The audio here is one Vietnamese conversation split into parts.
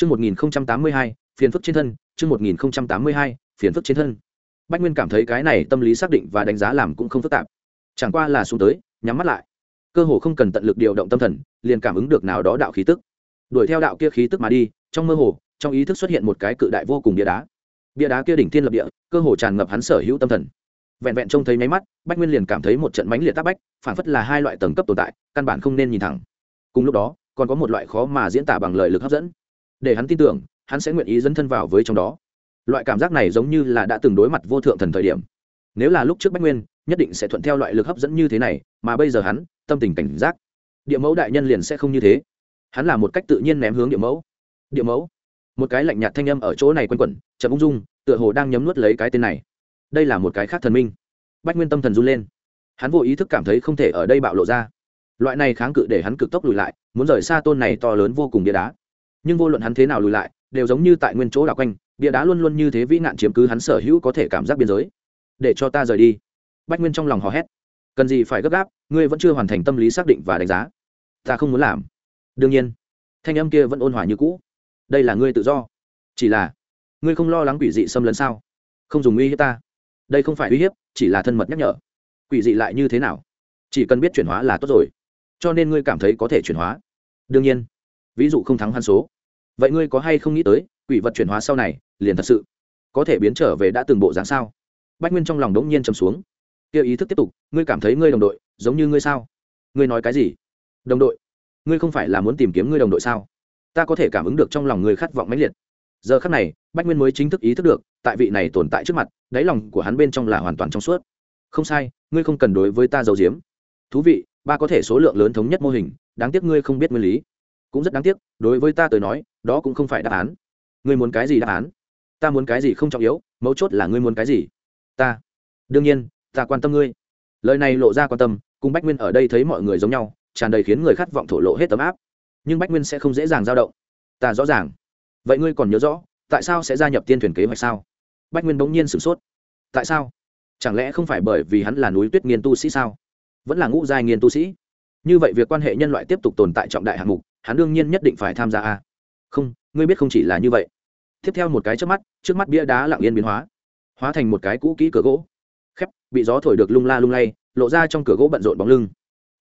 Chương 1082, phiền phức trên thân, chương 1082, phiền phức trên thân. Bách Nguyên cảm thấy cái này tâm lý xác định và đánh giá làm cũng không phức tạp. Chẳng qua là xuống tới, nhắm mắt lại. Cơ hồ không cần tận lực điều động tâm thần, liền cảm ứng được nào đó đạo khí tức. Đuổi theo đạo kia khí tức mà đi, trong mơ hồ, trong ý thức xuất hiện một cái cự đại vô cùng bia đá. Bia đá kia đỉnh thiên lập địa, cơ hồ tràn ngập hắn sở hữu tâm thần. Vẹn vẹn trông thấy mấy mắt, Bách Nguyên liền cảm thấy một trận mãnh liệt tác bách, phản phất là hai loại tầng cấp tồn tại, căn bản không nên nhìn thẳng. Cùng lúc đó, còn có một loại khó mà diễn tả bằng lời lực hấp dẫn để hắn tin tưởng, hắn sẽ nguyện ý dẫn thân vào với trong đó. Loại cảm giác này giống như là đã từng đối mặt vô thượng thần thời điểm. Nếu là lúc trước bách nguyên, nhất định sẽ thuận theo loại lực hấp dẫn như thế này, mà bây giờ hắn, tâm tình cảnh giác. Địa mẫu đại nhân liền sẽ không như thế. Hắn là một cách tự nhiên ném hướng địa mẫu. Địa mẫu. Một cái lạnh nhạt thanh âm ở chỗ này quanh quẩn, chậm ung dung, tựa hồ đang nhấm nuốt lấy cái tên này. Đây là một cái khác thần minh. Bách nguyên tâm thần run lên. Hắn vô ý thức cảm thấy không thể ở đây bạo lộ ra. Loại này kháng cự để hắn cực tốc lùi lại, muốn rời xa tôn này to lớn vô cùng bia đá nhưng vô luận hắn thế nào lùi lại, đều giống như tại nguyên chỗ đảo quanh, bia đá luôn luôn như thế vĩ nạn chiếm cứ hắn sở hữu có thể cảm giác biên giới. Để cho ta rời đi. Bách nguyên trong lòng hò hét. Cần gì phải gấp gáp, ngươi vẫn chưa hoàn thành tâm lý xác định và đánh giá. Ta không muốn làm. Đương nhiên, thanh âm kia vẫn ôn hòa như cũ. Đây là ngươi tự do. Chỉ là, ngươi không lo lắng quỷ dị xâm lấn sao? Không dùng uy hiếp ta. Đây không phải uy hiếp, chỉ là thân mật nhắc nhở. Quỷ dị lại như thế nào? Chỉ cần biết chuyển hóa là tốt rồi. Cho nên ngươi cảm thấy có thể chuyển hóa. Đương nhiên, ví dụ không thắng hắn số vậy ngươi có hay không nghĩ tới, quỷ vật chuyển hóa sau này, liền thật sự có thể biến trở về đã từng bộ dáng sao? Bách nguyên trong lòng đống nhiên trầm xuống. Kia ý thức tiếp tục, ngươi cảm thấy ngươi đồng đội, giống như ngươi sao? Ngươi nói cái gì? Đồng đội, ngươi không phải là muốn tìm kiếm ngươi đồng đội sao? Ta có thể cảm ứng được trong lòng ngươi khát vọng mãnh liệt. Giờ khắc này, bách nguyên mới chính thức ý thức được, tại vị này tồn tại trước mặt, đáy lòng của hắn bên trong là hoàn toàn trong suốt. Không sai, ngươi không cần đối với ta giấu giếm. Thú vị, ba có thể số lượng lớn thống nhất mô hình, đáng tiếc ngươi không biết nguyên lý cũng rất đáng tiếc, đối với ta tới nói, đó cũng không phải đáp án. Ngươi muốn cái gì đáp án? Ta muốn cái gì không trọng yếu, mấu chốt là ngươi muốn cái gì. Ta. Đương nhiên, ta quan tâm ngươi. Lời này lộ ra quan tâm, cùng bách nguyên ở đây thấy mọi người giống nhau, tràn đầy khiến người khát vọng thổ lộ hết tấm áp. Nhưng bách nguyên sẽ không dễ dàng dao động. Ta rõ ràng. Vậy ngươi còn nhớ rõ, tại sao sẽ gia nhập tiên thuyền kế hoạch sao? Bách nguyên bỗng nhiên sửng sốt. Tại sao? Chẳng lẽ không phải bởi vì hắn là núi tuyết nghiên tu sĩ sao? Vẫn là ngũ giai nghiên tu sĩ? Như vậy việc quan hệ nhân loại tiếp tục tồn tại trọng đại hạng mục hắn đương nhiên nhất định phải tham gia a. Không, ngươi biết không chỉ là như vậy. Tiếp theo một cái trước mắt trước mắt bia đá lặng yên biến hóa hóa thành một cái cũ kỹ cửa gỗ. Khép, bị gió thổi được lung la lung lay, lộ ra trong cửa gỗ bận rộn bóng lưng.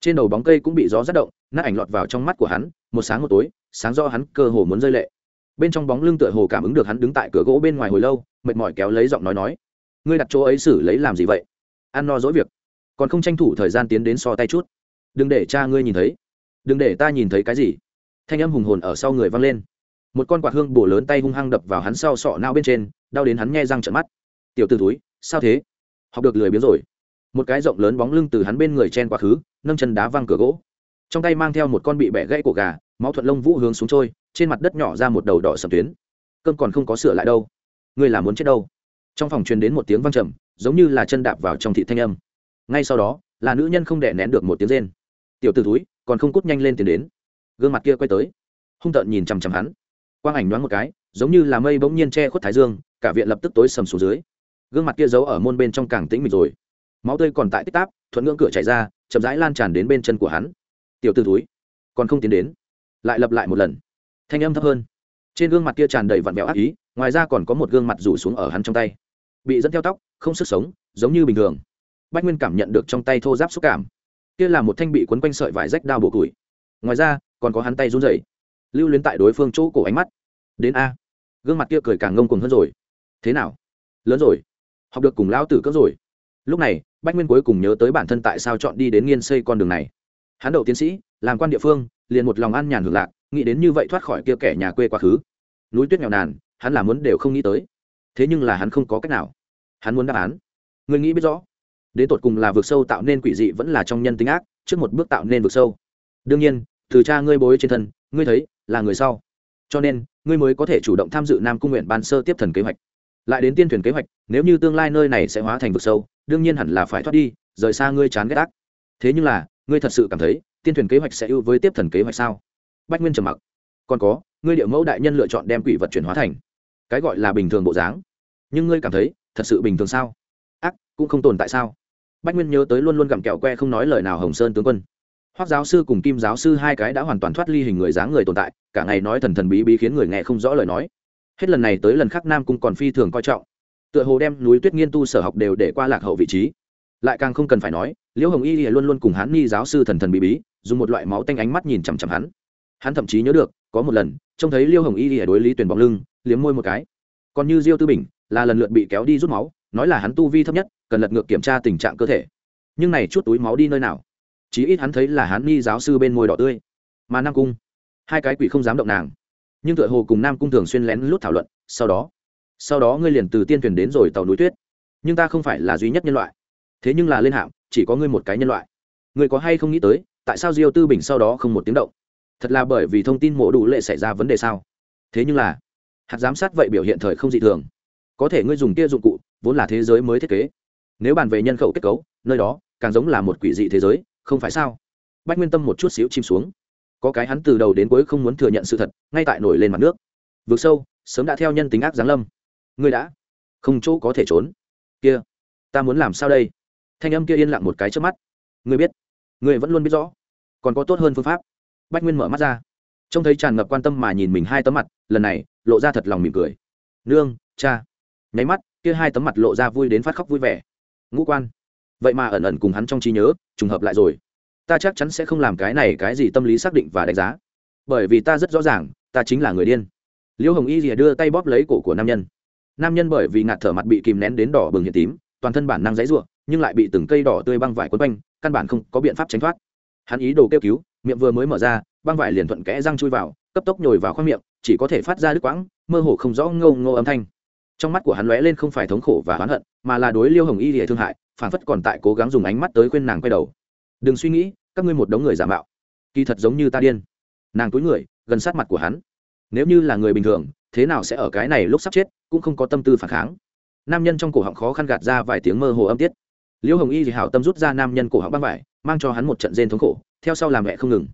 Trên đầu bóng cây cũng bị gió rát động, nát ảnh lọt vào trong mắt của hắn, một sáng một tối, sáng do hắn cơ hồ muốn rơi lệ. Bên trong bóng lưng tựa hồ cảm ứng được hắn đứng tại cửa gỗ bên ngoài hồi lâu, mệt mỏi kéo lấy giọng nói nói, ngươi đặt chỗ ấy xử lấy làm gì vậy? Ăn no dỗi việc. Còn không tranh thủ thời gian tiến đến so tay chút. Đừng để cha ngươi nhìn thấy. Đừng để ta nhìn thấy cái gì thanh âm hùng hồn ở sau người vang lên. Một con quạt hương bổ lớn tay hung hăng đập vào hắn sau sọ nao bên trên, đau đến hắn nghe răng trận mắt. Tiểu t ử túi sao thế? Học được lười biếng rồi. Một cái rộng lớn bóng lưng từ hắn bên người chen quá khứ, nâng chân đá văng cửa gỗ. Trong tay mang theo một con bị bẻ gãy của gà, máu thuận lông vũ hướng xuống trôi, trên mặt đất nhỏ ra một đầu đỏ sầm tuyến. Cơn còn không có sửa lại đâu. Ngươi là muốn chết đâu? Trong phòng truyền đến một tiếng văng trầm, giống như là chân đạp vào trong thị thanh âm. Ngay sau đó, là nữ nhân không đẻ nén được một tiếng rên. Tiểu t ử túi còn không cút nhanh lên tiến đến gương mặt kia quay tới, hung tợn nhìn chằm chằm hắn. Quang ảnh đoán một cái, giống như là mây bỗng nhiên che khuất thái dương, cả viện lập tức tối sầm xuống dưới. Gương mặt kia giấu ở môn bên trong càng tĩnh mịch rồi. Máu tươi còn tại tích táp, thuận ngưỡng cửa chạy ra, chậm rãi lan tràn đến bên chân của hắn. Tiểu t ử túi còn không tiến đến. Lại lập lại một lần. Thanh âm thấp hơn. Trên gương mặt kia tràn đầy vặn vẹo ác ý, ngoài ra còn có một gương mặt rủ xuống ở hắn trong tay. Bị dẫn theo tóc, không sức sống, giống như bình thường. Bách nguyên cảm nhận được trong tay thô giáp xúc cảm. Kia là một thanh bị quấn quanh sợi vải rách đao bổ củi. Ngoài ra còn có hắn tay run rẩy. Lưu luyến tại đối phương chỗ cổ ánh mắt. Đến a. Gương mặt kia cười càng ngông cuồng hơn rồi. Thế nào? Lớn rồi. Học được cùng lão tử cỡ rồi. Lúc này, bách nguyên cuối cùng nhớ tới bản thân tại sao chọn đi đến nghiên xây con đường này. Hắn đậu tiến sĩ, làm quan địa phương, liền một lòng ăn nhàn hưởng lạc, nghĩ đến như vậy thoát khỏi kia kẻ nhà quê quá khứ. Núi tuyết nghèo nàn, hắn là muốn đều không nghĩ tới. Thế nhưng là hắn không có cách nào. Hắn muốn đáp án. Người nghĩ biết rõ. Đến tột cùng là vực sâu tạo nên quỷ dị vẫn là trong nhân tính ác, trước một bước tạo nên vực sâu. Đương nhiên từ cha ngươi bối trên thân, ngươi thấy, là người sau. Cho nên, ngươi mới có thể chủ động tham dự nam cung nguyện ban sơ tiếp thần kế hoạch. Lại đến tiên thuyền kế hoạch, nếu như tương lai nơi này sẽ hóa thành vực sâu, đương nhiên hẳn là phải thoát đi, rời xa ngươi chán ghét ác. Thế nhưng là, ngươi thật sự cảm thấy, tiên thuyền kế hoạch sẽ ưu với tiếp thần kế hoạch sao? Bách nguyên trầm mặc. Còn có, ngươi địa mẫu đại nhân lựa chọn đem quỷ vật chuyển hóa thành. Cái gọi là bình thường bộ dáng. Nhưng ngươi cảm thấy, thật sự bình thường sao? Ác, cũng không tồn tại sao? Bách nguyên nhớ tới luôn luôn gặm kẹo que không nói lời nào hồng sơn tướng quân hoác giáo sư cùng kim giáo sư hai cái đã hoàn toàn thoát ly hình người dáng người tồn tại, cả ngày nói thần thần bí bí khiến người nghe không rõ lời nói. Hết lần này tới lần khác nam cung còn phi thường coi trọng. Tựa hồ đem núi tuyết nghiên tu sở học đều để qua lạc hậu vị trí. Lại càng không cần phải nói, liễu hồng y luôn luôn cùng hắn ni giáo sư thần thần bí bí, dùng một loại máu tanh ánh mắt nhìn chằm chằm hắn. Hắn thậm chí nhớ được, có một lần, trông thấy Liễu hồng y thì đối lý tuyển bóng lưng, liếm môi một cái. Còn như diêu tư bình, là lần lượt bị kéo đi rút máu, nói là hắn tu vi thấp nhất, cần lật ngược kiểm tra tình trạng cơ thể. Nhưng này chút túi máu đi nơi nào? Chí ít hắn thấy là hắn ni giáo sư bên môi đỏ tươi. Mà nam cung, hai cái quỷ không dám động nàng. Nhưng tựa hồ cùng nam cung thường xuyên lén lút thảo luận, sau đó sau đó ngươi liền từ tiên thuyền đến rồi tàu núi tuyết. Nhưng ta không phải là duy nhất nhân loại. Thế nhưng là lên hạm chỉ có ngươi một cái nhân loại. Ngươi có hay không nghĩ tới, tại sao diêu tư bình sau đó không một tiếng động? Thật là bởi vì thông tin mổ đủ lệ xảy ra vấn đề sao? Thế nhưng là, hạt giám sát vậy biểu hiện thời không dị thường. Có thể ngươi dùng kia dụng cụ, vốn là thế giới mới thiết kế. Nếu bàn về nhân khẩu kết cấu, nơi đó, càng giống là một quỷ dị thế giới không phải sao? Bách nguyên tâm một chút xíu chìm xuống. Có cái hắn từ đầu đến cuối không muốn thừa nhận sự thật, ngay tại nổi lên mặt nước. Vượt sâu, sớm đã theo nhân tính ác giáng lâm. Ngươi đã không chỗ có thể trốn. Kia, ta muốn làm sao đây? Thanh âm kia yên lặng một cái trước mắt. Ngươi biết, ngươi vẫn luôn biết rõ, còn có tốt hơn phương pháp. Bách nguyên mở mắt ra. Trông thấy tràn ngập quan tâm mà nhìn mình hai tấm mặt, lần này, lộ ra thật lòng mỉm cười. Nương, cha. Nháy mắt, kia hai tấm mặt lộ ra vui đến phát khóc vui vẻ. Ngũ quan vậy mà ẩn ẩn cùng hắn trong trí nhớ, trùng hợp lại rồi. Ta chắc chắn sẽ không làm cái này cái gì tâm lý xác định và đánh giá. Bởi vì ta rất rõ ràng, ta chính là người điên. Liêu hồng y rìa đưa tay bóp lấy cổ của nam nhân. Nam nhân bởi vì ngạt thở mặt bị kìm nén đến đỏ bừng hiện tím, toàn thân bản năng dãy ruộng nhưng lại bị từng cây đỏ tươi băng vải quấn quanh, căn bản không có biện pháp tránh thoát. Hắn ý đồ kêu cứu, miệng vừa mới mở ra, băng vải liền thuận kẽ răng chui vào, cấp tốc nhồi vào khoang miệng, chỉ có thể phát ra đứt quãng, mơ hồ không rõ ngâu ngô âm thanh. Trong mắt của hắn lóe lên không phải thống khổ và oán hận, mà là đối liêu hồng y địa thương hại phản phất còn tại cố gắng dùng ánh mắt tới khuyên nàng quay đầu. Đừng suy nghĩ, các ngươi một đống người giả mạo. Kỳ thật giống như ta điên. Nàng túi người, gần sát mặt của hắn. Nếu như là người bình thường, thế nào sẽ ở cái này lúc sắp chết, cũng không có tâm tư phản kháng. Nam nhân trong cổ họng khó khăn gạt ra vài tiếng mơ hồ âm tiết. Liễu hồng y thì hảo tâm rút ra nam nhân cổ họng băng vải, mang cho hắn một trận rên thống khổ, theo sau làm mẹ không ngừng.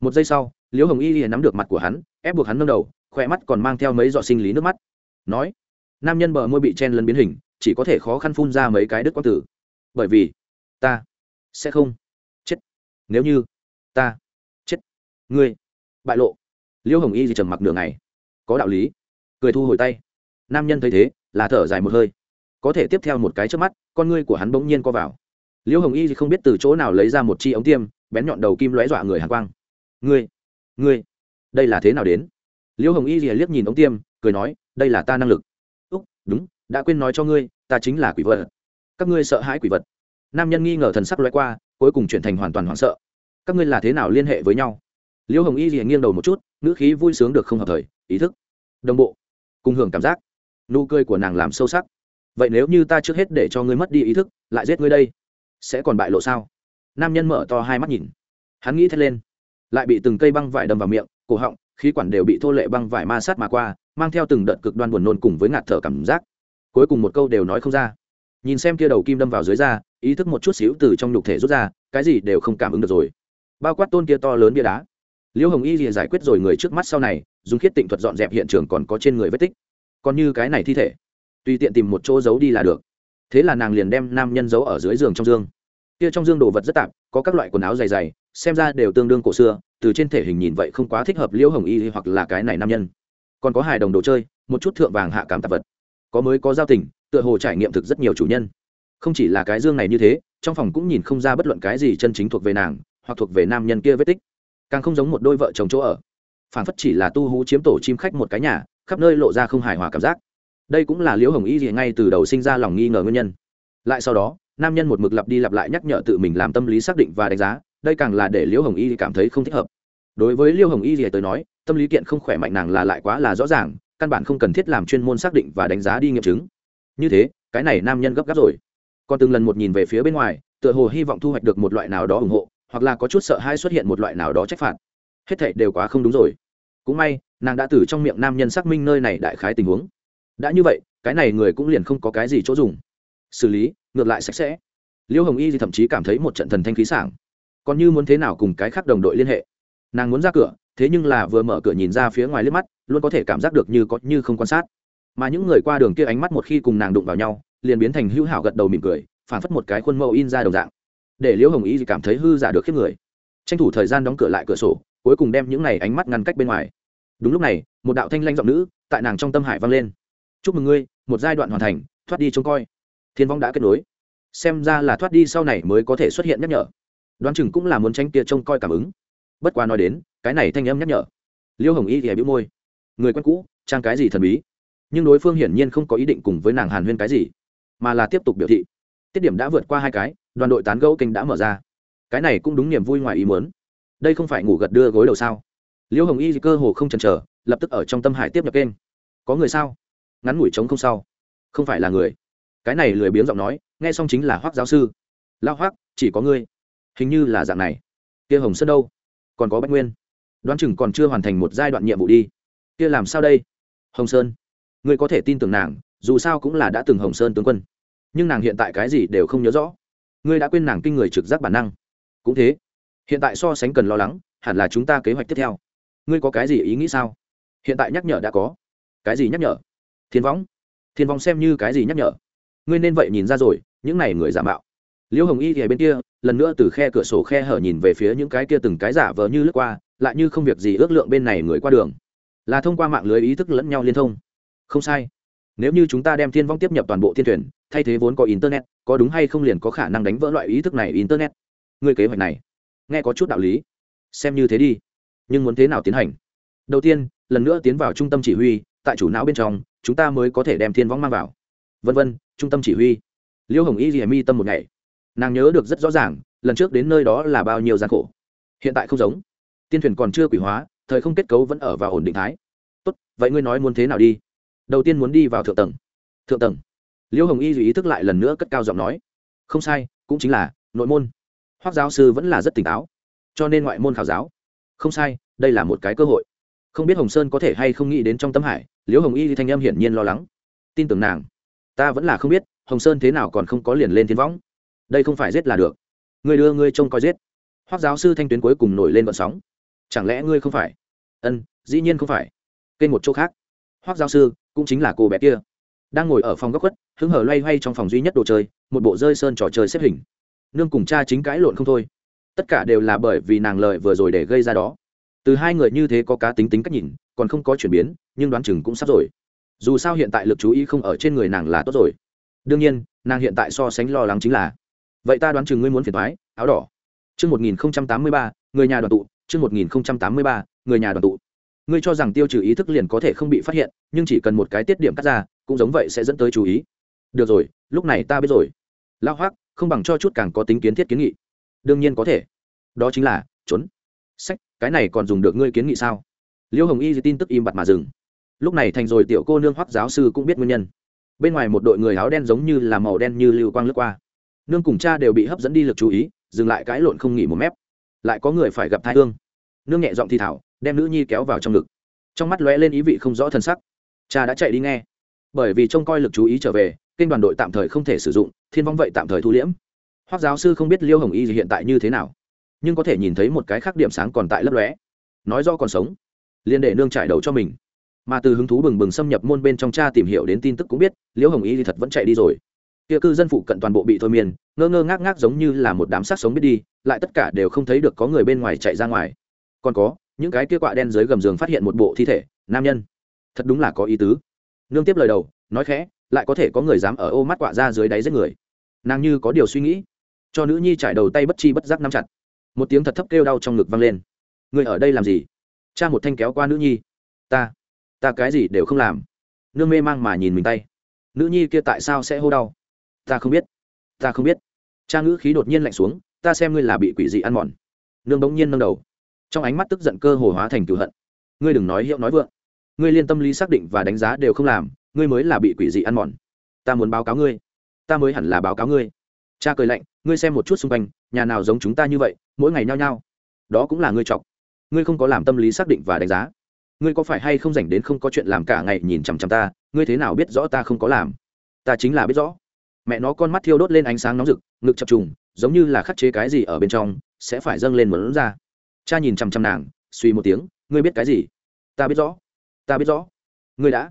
Một giây sau, Liễu hồng y thì nắm được mặt của hắn, ép buộc hắn nâng đầu, khỏe mắt còn mang theo mấy giọt sinh lý nước mắt. Nói, nam nhân bờ môi bị chen lấn biến hình, chỉ có thể khó khăn phun ra mấy cái đứt quang tử bởi vì ta sẽ không chết. Nếu như ta chết, ngươi bại lộ. Liễu hồng y thì trầm mặc nửa ngày. Có đạo lý. Cười thu hồi tay. Nam nhân thấy thế, là thở dài một hơi. Có thể tiếp theo một cái trước mắt, con ngươi của hắn bỗng nhiên co vào. Liễu hồng y thì không biết từ chỗ nào lấy ra một chi ống tiêm, bén nhọn đầu kim lóe dọa người hàn quang. Ngươi ngươi, đây là thế nào đến? Liễu hồng y thì liếc nhìn ống tiêm, cười nói, đây là ta năng lực. Úc, đúng, đã quên nói cho ngươi, ta chính là quỷ vợ các ngươi sợ hãi quỷ vật. Nam nhân nghi ngờ thần sắc loay qua, cuối cùng chuyển thành hoàn toàn hoảng sợ. Các ngươi là thế nào liên hệ với nhau? Liêu hồng y thì nghiêng đầu một chút, ngữ khí vui sướng được không hợp thời, ý thức, đồng bộ, cùng hưởng cảm giác. Nụ cười của nàng làm sâu sắc. Vậy nếu như ta trước hết để cho ngươi mất đi ý thức, lại giết ngươi đây, sẽ còn bại lộ sao? Nam nhân mở to hai mắt nhìn. Hắn nghĩ thét lên. Lại bị từng cây băng vải đâm vào miệng, cổ họng, khí quản đều bị thô lệ băng vải ma sát mà qua, mang theo từng đợt cực đoan buồn nôn cùng với ngạt thở cảm giác. Cuối cùng một câu đều nói không ra nhìn xem kia đầu kim đâm vào dưới da, ý thức một chút xíu từ trong nhục thể rút ra, cái gì đều không cảm ứng được rồi. Bao quát tôn kia to lớn bia đá. Liễu hồng y thì giải quyết rồi người trước mắt sau này, dùng khiết tịnh thuật dọn dẹp hiện trường còn có trên người vết tích. Còn như cái này thi thể, tùy tiện tìm một chỗ giấu đi là được. Thế là nàng liền đem nam nhân giấu ở dưới giường trong dương. Kia trong dương đồ vật rất tạp, có các loại quần áo dày dày, xem ra đều tương đương cổ xưa, từ trên thể hình nhìn vậy không quá thích hợp liễu hồng y hoặc là cái này nam nhân. Còn có hài đồng đồ chơi, một chút thượng vàng hạ cám tạp vật. Có mới có giao tình tựa hồ trải nghiệm thực rất nhiều chủ nhân. Không chỉ là cái dương này như thế, trong phòng cũng nhìn không ra bất luận cái gì chân chính thuộc về nàng, hoặc thuộc về nam nhân kia vết tích. Càng không giống một đôi vợ chồng chỗ ở. Phản phất chỉ là tu hú chiếm tổ chim khách một cái nhà, khắp nơi lộ ra không hài hòa cảm giác. Đây cũng là liễu hồng y gì ngay từ đầu sinh ra lòng nghi ngờ nguyên nhân. Lại sau đó, nam nhân một mực lặp đi lặp lại nhắc nhở tự mình làm tâm lý xác định và đánh giá, đây càng là để liễu hồng y cảm thấy không thích hợp. Đối với liễu hồng y gì tới nói, tâm lý kiện không khỏe mạnh nàng là lại quá là rõ ràng, căn bản không cần thiết làm chuyên môn xác định và đánh giá đi nghiệm chứng như thế, cái này nam nhân gấp gáp rồi. Còn từng lần một nhìn về phía bên ngoài, tựa hồ hy vọng thu hoạch được một loại nào đó ủng hộ, hoặc là có chút sợ hai xuất hiện một loại nào đó trách phạt. Hết thảy đều quá không đúng rồi. Cũng may, nàng đã từ trong miệng nam nhân xác minh nơi này đại khái tình huống. Đã như vậy, cái này người cũng liền không có cái gì chỗ dùng. Xử lý, ngược lại sạch sẽ. Liêu hồng y thì thậm chí cảm thấy một trận thần thanh khí sảng. Còn như muốn thế nào cùng cái khác đồng đội liên hệ? Nàng muốn ra cửa, thế nhưng là vừa mở cửa nhìn ra phía ngoài liếc mắt, luôn có thể cảm giác được như có như không quan sát mà những người qua đường kia ánh mắt một khi cùng nàng đụng vào nhau, liền biến thành hữu hảo gật đầu mỉm cười phản phất một cái khuôn mẫu in ra đồng dạng. Để liễu hồng y thì cảm thấy hư giả được khiếp người. Tranh thủ thời gian đóng cửa lại cửa sổ, cuối cùng đem những này ánh mắt ngăn cách bên ngoài. Đúng lúc này, một đạo thanh lanh giọng nữ tại nàng trong tâm hải vang lên. Chúc mừng ngươi, một giai đoạn hoàn thành, thoát đi trông coi. Thiên vong đã kết nối. Xem ra là thoát đi sau này mới có thể xuất hiện nhắc nhở. Đoán chừng cũng là muốn tránh kia trông coi cảm ứng. Bất qua nói đến, cái này thanh âm nhắc nhở. Liêu hồng y thì bĩu môi. Người quen cũ, trang cái gì thần bí? Nhưng đối phương hiển nhiên không có ý định cùng với nàng hàn huyên cái gì, mà là tiếp tục biểu thị. Tiết điểm đã vượt qua hai cái, đoàn đội tán gẫu kênh đã mở ra. Cái này cũng đúng niềm vui ngoài ý muốn. Đây không phải ngủ gật đưa gối đầu sao? Liêu hồng y cơ hồ không chần chờ, lập tức ở trong tâm hải tiếp nhập kênh. Có người sao? Ngắn ngủi trống không sao không phải là người. Cái này lười biếng giọng nói, nghe xong chính là hoác giáo sư. Lao hoác chỉ có ngươi. Hình như là dạng này. Kia hồng sơn đâu? Còn có bách nguyên. Đoán chừng còn chưa hoàn thành một giai đoạn nhiệm vụ đi. Kia làm sao đây? Hồng sơn ngươi có thể tin tưởng nàng, dù sao cũng là đã từng hồng sơn tướng quân. Nhưng nàng hiện tại cái gì đều không nhớ rõ. Ngươi đã quên nàng kinh người trực giác bản năng. Cũng thế, hiện tại so sánh cần lo lắng, hẳn là chúng ta kế hoạch tiếp theo. Ngươi có cái gì ý nghĩ sao? Hiện tại nhắc nhở đã có. Cái gì nhắc nhở? Thiên võng. Thiên võng xem như cái gì nhắc nhở? Ngươi nên vậy nhìn ra rồi, những này người giả mạo. Liễu hồng y thì bên kia, lần nữa từ khe cửa sổ khe hở nhìn về phía những cái kia từng cái giả vờ như lướt qua, lại như không việc gì ước lượng bên này người qua đường. Là thông qua mạng lưới ý thức lẫn nhau liên thông không sai. Nếu như chúng ta đem thiên vong tiếp nhập toàn bộ thiên thuyền, thay thế vốn có internet, có đúng hay không liền có khả năng đánh vỡ loại ý thức này internet? Người kế hoạch này, nghe có chút đạo lý. Xem như thế đi. Nhưng muốn thế nào tiến hành? Đầu tiên, lần nữa tiến vào trung tâm chỉ huy, tại chủ não bên trong, chúng ta mới có thể đem thiên vong mang vào. Vân vân, trung tâm chỉ huy. Liêu hồng y ghi mi tâm một ngày. Nàng nhớ được rất rõ ràng, lần trước đến nơi đó là bao nhiêu gian khổ. Hiện tại không giống. Tiên thuyền còn chưa quỷ hóa, thời không kết cấu vẫn ở vào ổn định thái. Tốt, vậy ngươi nói muốn thế nào đi? Đầu tiên muốn đi vào thượng tầng. Thượng tầng. Liêu hồng y dù ý thức lại lần nữa cất cao giọng nói. Không sai, cũng chính là, nội môn. Hoác giáo sư vẫn là rất tỉnh táo. Cho nên ngoại môn khảo giáo. Không sai, đây là một cái cơ hội. Không biết hồng sơn có thể hay không nghĩ đến trong tâm hải liễu hồng y thì thanh em hiển nhiên lo lắng. Tin tưởng nàng. Ta vẫn là không biết, hồng sơn thế nào còn không có liền lên thiên võng. Đây không phải giết là được. Người đưa ngươi trông coi giết. Hoác giáo sư thanh tuyến cuối cùng nổi lên vận sóng. Chẳng lẽ ngươi không phải? Ân, dĩ nhiên không phải. Kênh một chỗ khác hoác giáo sư cũng chính là cô bé kia. Đang ngồi ở phòng góc khuất hứng hở loay hoay trong phòng duy nhất đồ chơi một bộ rơi sơn trò chơi xếp hình. Nương cùng cha chính cãi lộn không thôi. Tất cả đều là bởi vì nàng lợi vừa rồi để gây ra đó. Từ hai người như thế có cá tính tính cách nhìn còn không có chuyển biến nhưng đoán chừng cũng sắp rồi. Dù sao hiện tại lực chú ý không ở trên người nàng là tốt rồi. Đương nhiên nàng hiện tại so sánh lo lắng chính là vậy ta đoán chừng ngươi muốn phiền thoái áo đỏ. Trước 1083, người nhà đoàn tụ, trước 1083, người nhà đoàn tụ. Ngươi cho rằng tiêu trừ ý thức liền có thể không bị phát hiện, nhưng chỉ cần một cái tiết điểm cắt ra, cũng giống vậy sẽ dẫn tới chú ý. Được rồi, lúc này ta biết rồi. Lao Hoắc, không bằng cho chút càng có tính kiến thiết kiến nghị. Đương nhiên có thể. Đó chính là trốn. Sách, cái này còn dùng được ngươi kiến nghị sao? Liêu Hồng Y tin tức im bặt mà dừng. Lúc này thành rồi tiểu cô nương Hoắc giáo sư cũng biết nguyên nhân. Bên ngoài một đội người áo đen giống như là màu đen như lưu quang lướt qua. Nương cùng cha đều bị hấp dẫn đi lực chú ý, dừng lại cãi lộn không nghỉ một mép lại có người phải gặp thai hương nương nhẹ giọng thi thảo đem nữ nhi kéo vào trong ngực. Trong mắt lóe lên ý vị không rõ thân sắc. Cha đã chạy đi nghe. Bởi vì trông coi lực chú ý trở về, kênh đoàn đội tạm thời không thể sử dụng, thiên vong vậy tạm thời thu liễm. Hoác giáo sư không biết liêu hồng y hiện tại như thế nào, nhưng có thể nhìn thấy một cái khác điểm sáng còn tại lấp lóe. Nói do còn sống liên để nương trải đầu cho mình. Mà từ hứng thú bừng bừng xâm nhập môn bên trong cha tìm hiểu đến tin tức cũng biết liễu hồng y thì thật vẫn chạy đi rồi. Kia cư dân phụ cận toàn bộ bị thôi miên, ngơ ngơ ngác ngác giống như là một đám sát sống biết đi, lại tất cả đều không thấy được có người bên ngoài chạy ra ngoài. Còn có những cái kia quạ đen dưới gầm giường phát hiện một bộ thi thể, nam nhân. Thật đúng là có ý tứ. Nương tiếp lời đầu, nói khẽ, lại có thể có người dám ở ô mắt quạ ra dưới đáy giết người. Nàng như có điều suy nghĩ. Cho nữ nhi trải đầu tay bất chi bất giác nắm chặt. Một tiếng thật thấp kêu đau trong ngực vang lên. Người ở đây làm gì? Cha một thanh kéo qua nữ nhi. Ta ta cái gì đều không làm. Nương mê mang mà nhìn mình tay. Nữ nhi kia tại sao sẽ hô đau? Ta không biết. Ta không biết. Cha ngữ khí đột nhiên lạnh xuống, ta xem ngươi là bị quỷ dị ăn mòn. Nương bỗng nhiên nâng đầu trong ánh mắt tức giận cơ hồ hóa thành cựu hận. Ngươi đừng nói hiệu nói vượng. Ngươi liên tâm lý xác định và đánh giá đều không làm, ngươi mới là bị quỷ dị ăn mòn. Ta muốn báo cáo ngươi. Ta mới hẳn là báo cáo ngươi. Cha cười lạnh, ngươi xem một chút xung quanh, nhà nào giống chúng ta như vậy, mỗi ngày nhao nhao. Đó cũng là ngươi chọc. Ngươi không có làm tâm lý xác định và đánh giá. Ngươi có phải hay không dành đến không có chuyện làm cả ngày nhìn chằm chằm ta, ngươi thế nào biết rõ ta không có làm? Ta chính là biết rõ. Mẹ nó con mắt thiêu đốt lên ánh sáng nóng rực, ngực chập trùng, giống như là khắc chế cái gì ở bên trong, sẽ phải dâng lên một lớn ra cha nhìn chằm chằm nàng suy một tiếng ngươi biết cái gì ta biết rõ ta biết rõ ngươi đã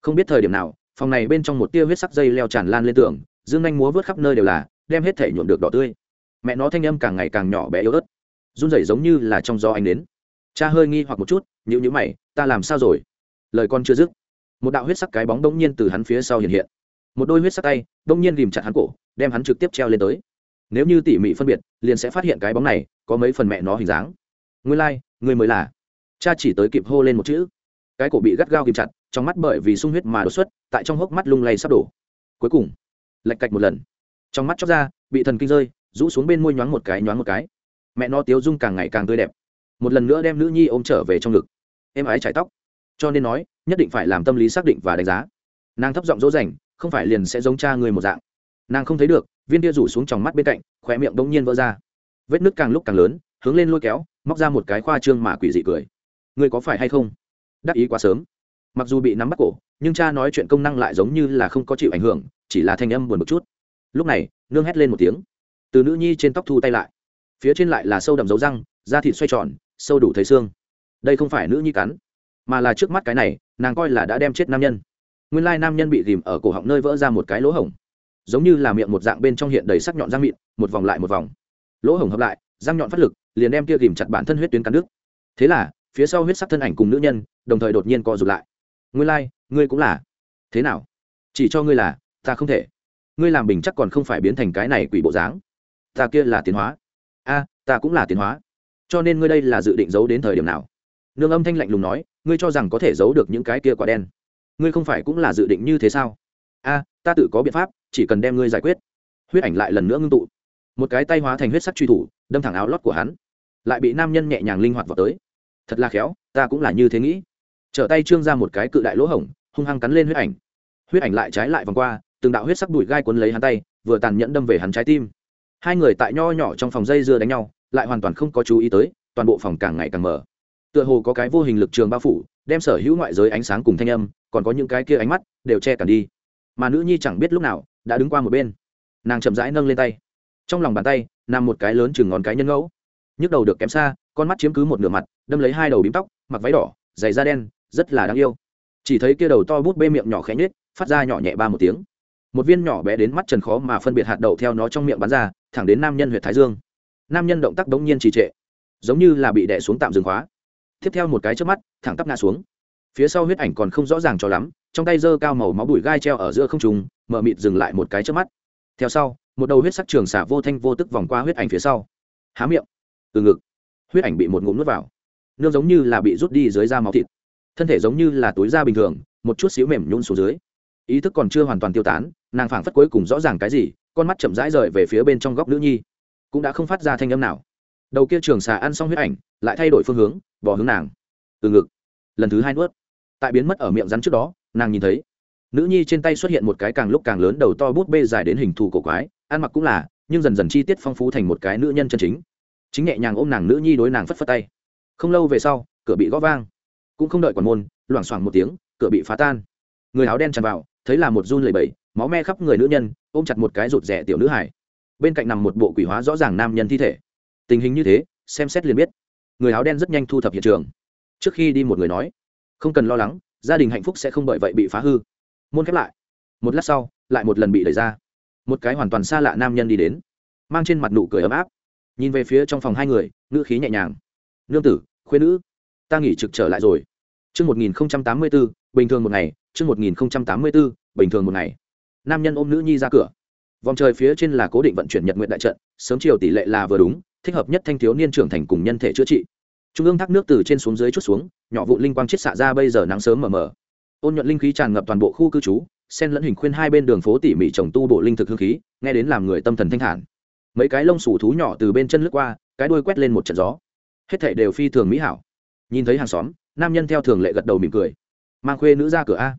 không biết thời điểm nào phòng này bên trong một tia huyết sắc dây leo tràn lan lên tường dương anh múa vớt khắp nơi đều là đem hết thể nhuộm được đỏ tươi mẹ nó thanh âm càng ngày càng nhỏ bé yếu ớt run rẩy giống như là trong gió anh đến cha hơi nghi hoặc một chút nhữ nhữ mày ta làm sao rồi lời con chưa dứt một đạo huyết sắc cái bóng đông nhiên từ hắn phía sau hiện hiện một đôi huyết sắc tay đông nhiên ghìm chặt hắn cổ đem hắn trực tiếp treo lên tới nếu như tỉ mỉ phân biệt liền sẽ phát hiện cái bóng này có mấy phần mẹ nó hình dáng nguyên lai、like, người mới là. Cha chỉ tới kịp hô lên một chữ. Cái cổ bị gắt gao kìm chặt trong mắt bởi vì sung huyết mà đột xuất tại trong hốc mắt lung lay sắp đổ. Cuối cùng lạch cạch một lần. Trong mắt chóc ra bị thần kinh rơi rũ xuống bên môi nhoáng một cái nhoáng một cái. Mẹ nó tiếu dung càng ngày càng tươi đẹp. Một lần nữa đem nữ nhi ôm trở về trong ngực. Em ái chải tóc. Cho nên nói nhất định phải làm tâm lý xác định và đánh giá. Nàng thấp giọng dỗ dành không phải liền sẽ giống cha người một dạng. Nàng không thấy được viên tia rủ xuống trong mắt bên cạnh khỏe miệng đông nhiên vỡ ra. Vết nứt càng lúc càng lớn hướng lên lôi kéo móc ra một cái khoa trương mà quỷ dị cười. Người có phải hay không? Đắc ý quá sớm. Mặc dù bị nắm bắt cổ, nhưng cha nói chuyện công năng lại giống như là không có chịu ảnh hưởng, chỉ là thanh âm buồn một chút. Lúc này, nương hét lên một tiếng. Từ nữ nhi trên tóc thu tay lại. Phía trên lại là sâu đậm dấu răng, da thịt xoay tròn, sâu đủ thấy xương. Đây không phải nữ nhi cắn, mà là trước mắt cái này, nàng coi là đã đem chết nam nhân. Nguyên lai nam nhân bị dìm ở cổ họng nơi vỡ ra một cái lỗ hổng. Giống như là miệng một dạng bên trong hiện đầy sắc nhọn răng mịn, một vòng lại một vòng. Lỗ hổng hợp lại, răng nhọn phát lực liền đem kia ghìm chặt bản thân huyết tuyến cắn nước thế là phía sau huyết sắc thân ảnh cùng nữ nhân đồng thời đột nhiên co rụt lại. Ngươi lai、like, ngươi cũng là. Thế nào? Chỉ cho ngươi là ta không thể. Ngươi làm bình chắc còn không phải biến thành cái này quỷ bộ dáng. Ta kia là tiến hóa. A ta cũng là tiến hóa. Cho nên ngươi đây là dự định giấu đến thời điểm nào? Nương âm thanh lạnh lùng nói ngươi cho rằng có thể giấu được những cái kia quả đen. Ngươi không phải cũng là dự định như thế sao? A ta tự có biện pháp chỉ cần đem ngươi giải quyết. Huyết ảnh lại lần nữa ngưng tụ. Một cái tay hóa thành huyết sắc truy thủ đâm thẳng áo lót của hắn lại bị nam nhân nhẹ nhàng linh hoạt vào tới. Thật là khéo, ta cũng là như thế nghĩ. Trở tay trương ra một cái cự đại lỗ hổng, hung hăng cắn lên huyết ảnh. Huyết ảnh lại trái lại vòng qua, từng đạo huyết sắc đùi gai cuốn lấy hắn tay, vừa tàn nhẫn đâm về hắn trái tim. Hai người tại nho nhỏ trong phòng dây dưa đánh nhau, lại hoàn toàn không có chú ý tới, toàn bộ phòng càng ngày càng mở. Tựa hồ có cái vô hình lực trường bao phủ, đem sở hữu ngoại giới ánh sáng cùng thanh âm, còn có những cái kia ánh mắt, đều che cản đi. Mà nữ nhi chẳng biết lúc nào, đã đứng qua một bên. Nàng chậm rãi nâng lên tay. Trong lòng bàn tay, nằm một cái lớn chừng ngón cái nhân ngẫu nhức đầu được kém xa con mắt chiếm cứ một nửa mặt đâm lấy hai đầu bím tóc mặc váy đỏ giày da đen rất là đáng yêu. Chỉ thấy kia đầu to bút bê miệng nhỏ khẽ nhếch, phát ra nhỏ nhẹ ba một tiếng. Một viên nhỏ bé đến mắt trần khó mà phân biệt hạt đậu theo nó trong miệng bắn ra thẳng đến nam nhân huyện thái dương. Nam nhân động tác đống nhiên trì trệ giống như là bị đẻ xuống tạm dừng khóa. Tiếp theo một cái trước mắt thẳng tắp ngã xuống. Phía sau huyết ảnh còn không rõ ràng cho lắm trong tay giơ cao màu máu bụi gai treo ở giữa không trùng mở mịt dừng lại một cái trước mắt. Theo sau một đầu huyết sắc trường xả vô thanh vô tức vòng qua huyết ảnh phía sau. Há miệng từ ngực. Huyết ảnh bị một ngụm nuốt vào. Nương giống như là bị rút đi dưới da máu thịt. Thân thể giống như là túi da bình thường, một chút xíu mềm nhún xuống dưới. Ý thức còn chưa hoàn toàn tiêu tán, nàng phảng phất cuối cùng rõ ràng cái gì, con mắt chậm rãi rời về phía bên trong góc nữ nhi. Cũng đã không phát ra thanh âm nào. Đầu kia trường xà ăn xong huyết ảnh, lại thay đổi phương hướng, bỏ hướng nàng. Từ ngực. Lần thứ hai nuốt. Tại biến mất ở miệng rắn trước đó, nàng nhìn thấy. Nữ nhi trên tay xuất hiện một cái càng lúc càng lớn đầu to bút bê dài đến hình thù cổ quái, ăn mặc cũng là, nhưng dần dần chi tiết phong phú thành một cái nữ nhân chân chính chính nhẹ nhàng ôm nàng nữ nhi đối nàng phất phất tay. Không lâu về sau, cửa bị gõ vang. Cũng không đợi quản môn, loảng xoảng một tiếng, cửa bị phá tan. Người áo đen tràn vào, thấy là một run lầy bầy máu me khắp người nữ nhân, ôm chặt một cái rụt rẻ tiểu nữ hải bên cạnh nằm một bộ quỷ hóa rõ ràng nam nhân thi thể. Tình hình như thế, xem xét liền biết. Người áo đen rất nhanh thu thập hiện trường. Trước khi đi một người nói, không cần lo lắng, gia đình hạnh phúc sẽ không bởi vậy bị phá hư. Môn khép lại. Một lát sau, lại một lần bị đẩy ra. Một cái hoàn toàn xa lạ nam nhân đi đến, mang trên mặt nụ cười ấm áp nhìn về phía trong phòng hai người ngữ khí nhẹ nhàng nương tử khuyên nữ ta nghỉ trực trở lại rồi chương một nghìn tám mươi bốn bình thường một ngày, chương một nghìn tám mươi bốn bình thường một ngày. Nam nhân ôm nữ nhi ra cửa. Vòng trời phía trên là cố định vận chuyển nhật nguyện đại trận, sớm chiều tỷ lệ là vừa đúng, thích hợp nhất thanh thiếu niên trưởng thành cùng nhân thể chữa trị. Trung ương thác nước từ trên xuống dưới chút xuống, nhỏ vụ linh quang chiết xạ ra bây giờ nắng sớm mờ mờ. Ôn nhuận linh khí tràn ngập toàn bộ khu cư trú, sen lẫn hình khuyên hai bên đường phố tỉ mỉ trồng tu bộ linh thực hương khí, nghe đến làm người tâm thần thanh thản. Mấy cái lông sủ thú nhỏ từ bên chân lướt qua, cái đuôi quét lên một trận gió. Hết thảy đều phi thường mỹ hảo. Nhìn thấy hàng xóm, nam nhân theo thường lệ gật đầu mỉm cười. Mang khuê nữ ra cửa a.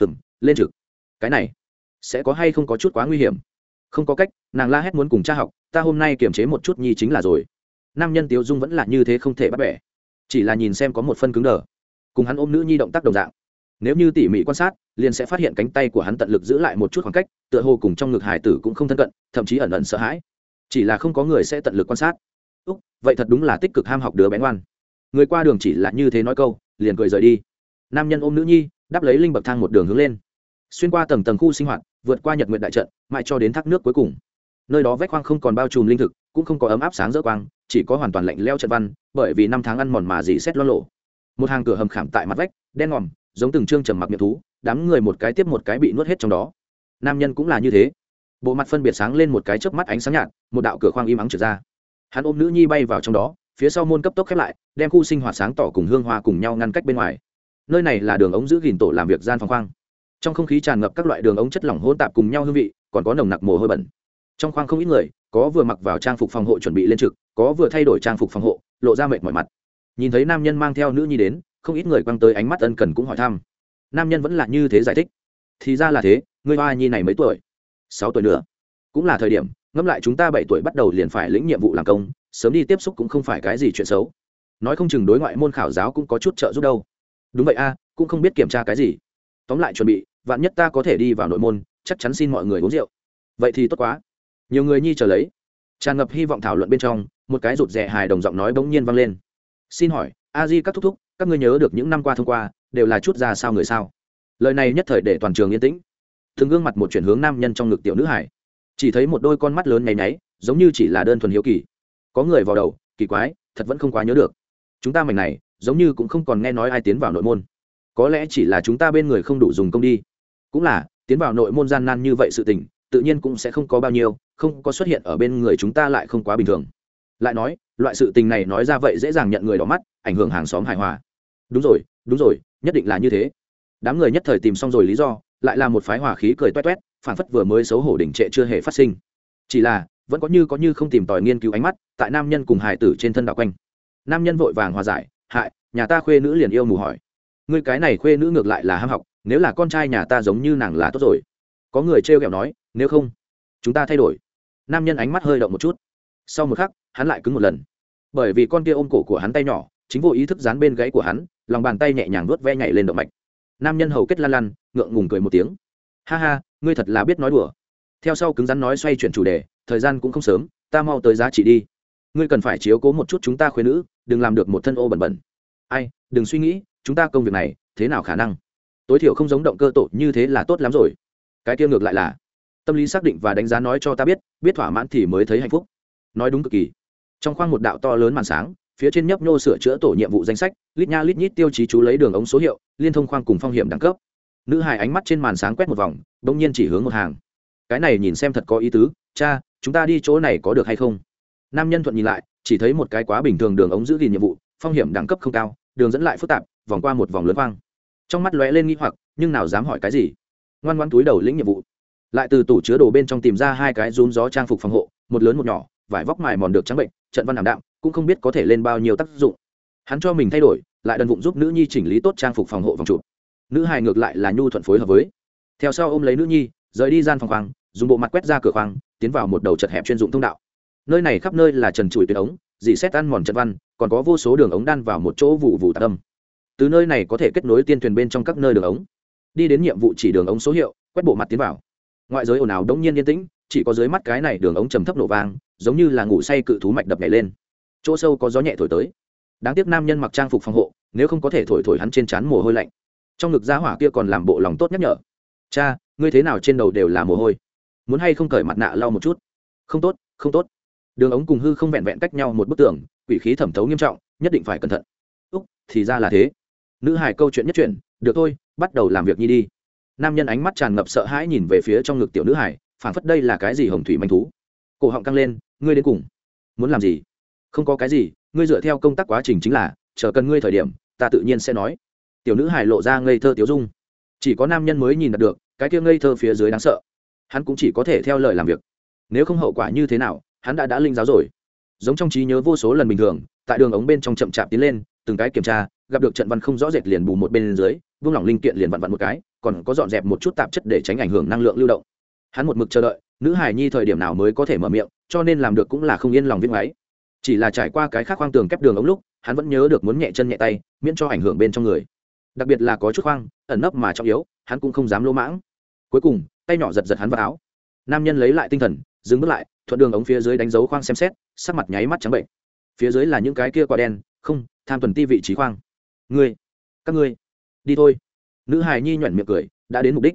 Hừm lên trực. Cái này sẽ có hay không có chút quá nguy hiểm? Không có cách nàng la hét muốn cùng cha học ta hôm nay kiềm chế một chút nhi chính là rồi. Nam nhân tiếu dung vẫn là như thế không thể bắt bẻ. Chỉ là nhìn xem có một phân cứng đờ. Cùng hắn ôm nữ nhi động tác đồng dạng. Nếu như tỉ mỉ quan sát liền sẽ phát hiện cánh tay của hắn tận lực giữ lại một chút khoảng cách tựa hồ cùng trong ngực hải tử cũng không thân cận thậm chí ẩn ẩn sợ hãi chỉ là không có người sẽ tận lực quan sát. Úc, vậy thật đúng là tích cực ham học đứa bé ngoan. Người qua đường chỉ là như thế nói câu, liền cười rời đi. Nam nhân ôm nữ nhi, đáp lấy linh bậc thang một đường hướng lên. Xuyên qua tầng tầng khu sinh hoạt, vượt qua nhật nguyện đại trận, mãi cho đến thác nước cuối cùng. Nơi đó vách khoang không còn bao trùm linh thực, cũng không có ấm áp sáng rỡ quang, chỉ có hoàn toàn lạnh leo trận văn, bởi vì năm tháng ăn mòn mà dì xét lo lộ. Một hàng cửa hầm khảm tại mặt vách, đen ngòm, giống từng trương trầm mặc miệng thú, đám người một cái tiếp một cái bị nuốt hết trong đó. Nam nhân cũng là như thế bộ mặt phân biệt sáng lên một cái chớp mắt ánh sáng nhạt, một đạo cửa khoang im ắng trượt ra. Hắn ôm nữ nhi bay vào trong đó, phía sau môn cấp tốc khép lại, đem khu sinh hoạt sáng tỏ cùng hương hoa cùng nhau ngăn cách bên ngoài. Nơi này là đường ống giữ gìn tổ làm việc gian phòng khoang. Trong không khí tràn ngập các loại đường ống chất lỏng hỗn tạp cùng nhau hương vị, còn có nồng nặc mồ hôi bẩn. Trong khoang không ít người, có vừa mặc vào trang phục phòng hộ chuẩn bị lên trực, có vừa thay đổi trang phục phòng hộ, lộ ra mệt mỏi mặt. Nhìn thấy nam nhân mang theo nữ nhi đến, không ít người quăng tới ánh mắt ân cần cũng hỏi thăm. Nam nhân vẫn là như thế giải thích. Thì ra là thế, người hoa nhi này mấy tuổi? Sáu tuổi nữa. Cũng là thời điểm, ngẫm lại chúng ta bảy tuổi bắt đầu liền phải lĩnh nhiệm vụ làm công, sớm đi tiếp xúc cũng không phải cái gì chuyện xấu. Nói không chừng đối ngoại môn khảo giáo cũng có chút trợ giúp đâu. Đúng vậy a, cũng không biết kiểm tra cái gì. Tóm lại chuẩn bị, vạn nhất ta có thể đi vào nội môn, chắc chắn xin mọi người uống rượu. Vậy thì tốt quá. Nhiều người nhi chờ lấy. Tràn ngập hy vọng thảo luận bên trong, một cái rụt rè hài đồng giọng nói bỗng nhiên vang lên. Xin hỏi, a di các thúc thúc, các ngươi nhớ được những năm qua thông qua, đều là chút ra sao người sao? Lời này nhất thời để toàn trường yên tĩnh thường gương mặt một chuyển hướng nam nhân trong ngực tiểu nữ hải. Chỉ thấy một đôi con mắt lớn nháy nháy, giống như chỉ là đơn thuần hiếu kỳ. Có người vào đầu, kỳ quái, thật vẫn không quá nhớ được. Chúng ta mảnh này, giống như cũng không còn nghe nói ai tiến vào nội môn. Có lẽ chỉ là chúng ta bên người không đủ dùng công đi. Cũng là, tiến vào nội môn gian nan như vậy sự tình, tự nhiên cũng sẽ không có bao nhiêu, không có xuất hiện ở bên người chúng ta lại không quá bình thường. Lại nói, loại sự tình này nói ra vậy dễ dàng nhận người đỏ mắt, ảnh hưởng hàng xóm hài hòa. Đúng rồi đúng rồi, nhất định là như thế. Đám người nhất thời tìm xong rồi lý do lại là một phái hỏa khí cười toét toét phản phất vừa mới xấu hổ đỉnh trệ chưa hề phát sinh. Chỉ là, vẫn có như có như không tìm tòi nghiên cứu ánh mắt tại nam nhân cùng hải tử trên thân đạo quanh. Nam nhân vội vàng hòa giải, hại, nhà ta khuê nữ liền yêu mù hỏi. Người cái này khuê nữ ngược lại là ham học, nếu là con trai nhà ta giống như nàng là tốt rồi. Có người trêu ghẹo nói, nếu không, chúng ta thay đổi. Nam nhân ánh mắt hơi động một chút. Sau một khắc, hắn lại cứng một lần. Bởi vì con kia ôm cổ của hắn tay nhỏ, chính vô ý thức dán bên gáy của hắn, lòng bàn tay nhẹ nhàng vuốt ve nhảy lên động mạch. Nam nhân hầu kết lan lăn ngượng ngùng cười một tiếng. Ha ha, ngươi thật là biết nói đùa. Theo sau cứng rắn nói xoay chuyển chủ đề, thời gian cũng không sớm, ta mau tới giá trị đi. Ngươi cần phải chiếu cố một chút chúng ta khuyên nữ, đừng làm được một thân ô bẩn bẩn. Ai, đừng suy nghĩ, chúng ta công việc này, thế nào khả năng? Tối thiểu không giống động cơ tổ như thế là tốt lắm rồi. Cái tiêu ngược lại là, tâm lý xác định và đánh giá nói cho ta biết biết thỏa mãn thì mới thấy hạnh phúc. Nói đúng cực kỳ. Trong khoang một đạo to lớn màn sáng, phía trên nhấp nhô sửa chữa tổ nhiệm vụ danh sách, lít nha lít nhít tiêu chí chú lấy đường ống số hiệu, liên thông khoang cùng phong hiểm đẳng cấp nữ hài ánh mắt trên màn sáng quét một vòng đ ỗ n g nhiên chỉ hướng một hàng. Cái này nhìn xem thật có ý tứ, cha, chúng ta đi chỗ này có được hay không? Nam nhân thuận nhìn lại, chỉ thấy một cái quá bình thường đường ống giữ gìn nhiệm vụ, phong hiểm đẳng cấp không cao, đường dẫn lại phức tạp, vòng qua một vòng lớn vang. Trong mắt lóe lên nghi hoặc, nhưng nào dám hỏi cái gì. Ngoan ngoan túi đầu lĩnh nhiệm vụ. Lại từ tủ chứa đồ bên trong tìm ra hai cái rúm gió trang phục phòng hộ, một lớn một nhỏ, vải vóc mài mòn được trắng bệnh, trận văn ảm đạm, cũng không biết có thể lên bao nhiêu tác dụng. Hắn cho mình thay đổi, lại đần vụng giúp nữ nhi chỉnh lý tốt trang phục phòng hộ vòng chụp nữ hài ngược lại là nhu thuận phối hợp với. Theo sau ôm lấy nữ nhi, rời đi gian phòng khoang, dùng bộ mặt quét ra cửa khoang, tiến vào một đầu chật hẹp chuyên dụng thông đạo. Nơi này khắp nơi là trần trụi tuyến ống, dì xét ăn mòn trận văn, còn có vô số đường ống đan vào một chỗ vụ vụ tạc âm. Từ nơi này có thể kết nối tiên thuyền bên trong các nơi đường ống. Đi đến nhiệm vụ chỉ đường ống số hiệu, quét bộ mặt tiến vào. Ngoại giới ồn ào đông nhiên yên tĩnh, chỉ có dưới mắt cái này đường ống trầm thấp nổ vang, giống như là ngủ say cự thú mạch đập nhảy lên. Chỗ sâu có gió nhẹ thổi tới. Đáng tiếc nam nhân mặc trang phục phòng hộ, nếu không có thể thổi thổi hắn trên trán mồ hôi lạnh trong ngực giá hỏa kia còn làm bộ lòng tốt nhắc nhở, cha, ngươi thế nào trên đầu đều là mồ hôi, muốn hay không cởi mặt nạ lau một chút? Không tốt không tốt. Đường ống cùng hư không vẹn vẹn cách nhau một bức tường, quỷ khí thẩm thấu nghiêm trọng, nhất định phải cẩn thận. Úc, thì ra là thế. Nữ hải câu chuyện nhất chuyện được thôi, bắt đầu làm việc nhi đi. Nam nhân ánh mắt tràn ngập sợ hãi nhìn về phía trong ngực tiểu nữ hải phản phất đây là cái gì hồng thủy manh thú. Cổ họng căng lên, ngươi đến cùng muốn làm gì? Không có cái gì, ngươi dựa theo công tác quá trình chính là, chờ cần ngươi thời điểm, ta tự nhiên sẽ nói tiểu nữ hải lộ ra ngây thơ tiếu dung. Chỉ có nam nhân mới nhìn được cái kia ngây thơ phía dưới đáng sợ. Hắn cũng chỉ có thể theo lời làm việc. Nếu không hậu quả như thế nào, hắn đã đã linh giáo rồi. Giống trong trí nhớ vô số lần bình thường, tại đường ống bên trong chậm chạp tiến lên, từng cái kiểm tra, gặp được trận văn không rõ rệt liền bù một bên dưới vung lỏng linh kiện liền vặn vặn một cái, còn có dọn dẹp một chút tạp chất để tránh ảnh hưởng năng lượng lưu động. Hắn một mực chờ đợi, nữ hải nhi thời điểm nào mới có thể mở miệng, cho nên làm được cũng là không yên lòng viết máy. Chỉ là trải qua cái khác khoang tường kép đường ống lúc, hắn vẫn nhớ được muốn nhẹ chân nhẹ tay, miễn cho ảnh hưởng bên trong người đặc biệt là có chút khoang, ẩn nấp mà trọng yếu, hắn cũng không dám lỗ mãng. Cuối cùng, tay nhỏ giật giật hắn vào áo. Nam nhân lấy lại tinh thần, dừng bước lại, thuận đường ống phía dưới đánh dấu khoang xem xét, sắc mặt nháy mắt trắng bệnh. Phía dưới là những cái kia quả đen, không, tham tuần ti vị trí khoang. Ngươi, các ngươi, đi thôi. Nữ hài nhi nhuẩn miệng cười, đã đến mục đích.